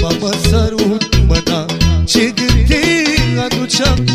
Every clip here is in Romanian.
Papa sărut mâna da. Ce gândiri aduceam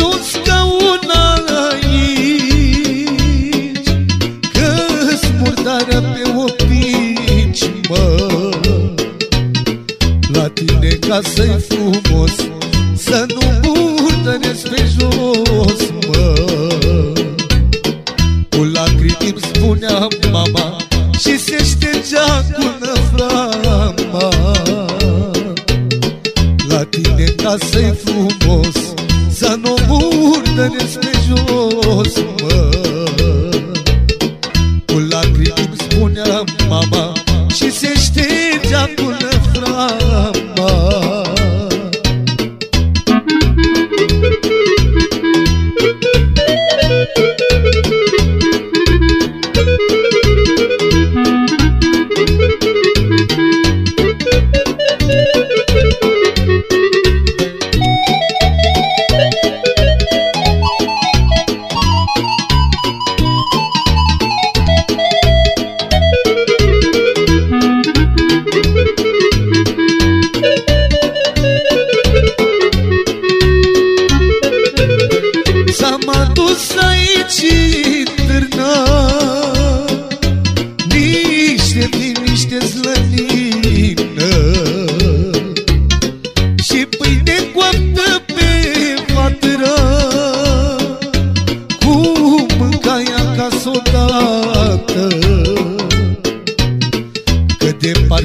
de un scaun aici pe opici, mă. La ca să-i frumos Să nu murdăresc pe jos, mă. bună mama. Și se știe ștergea bună frama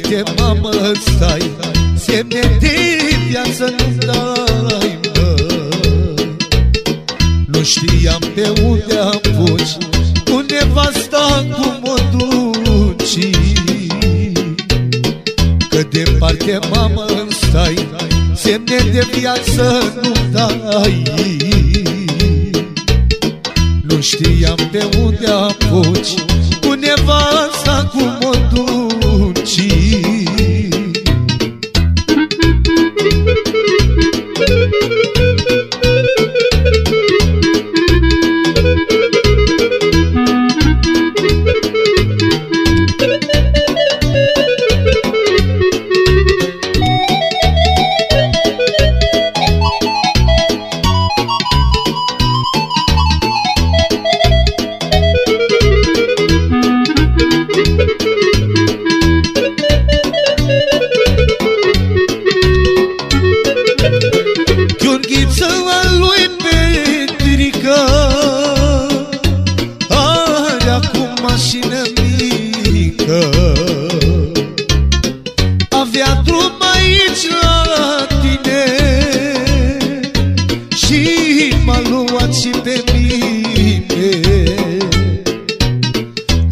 Uite, mamă, stai Semne de viață nu dai, mă. Nu știam pe unde am fugi Undeva sta cum o duci Că departe, mamă, stai Semne de viață nu dai. Nu știam pe unde am apuci Undeva sta cum o duci m-a luat și pe mine.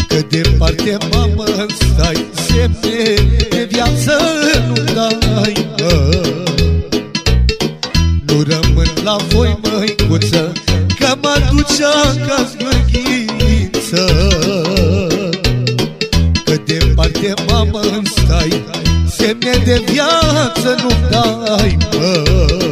Că departe, mamă, stai semne De viață nu dai, mă. Nu rămân la voi, măicuță Că mă ducea ca zvârghiță Că departe, mamă, stai Semne de viață nu dai, mă.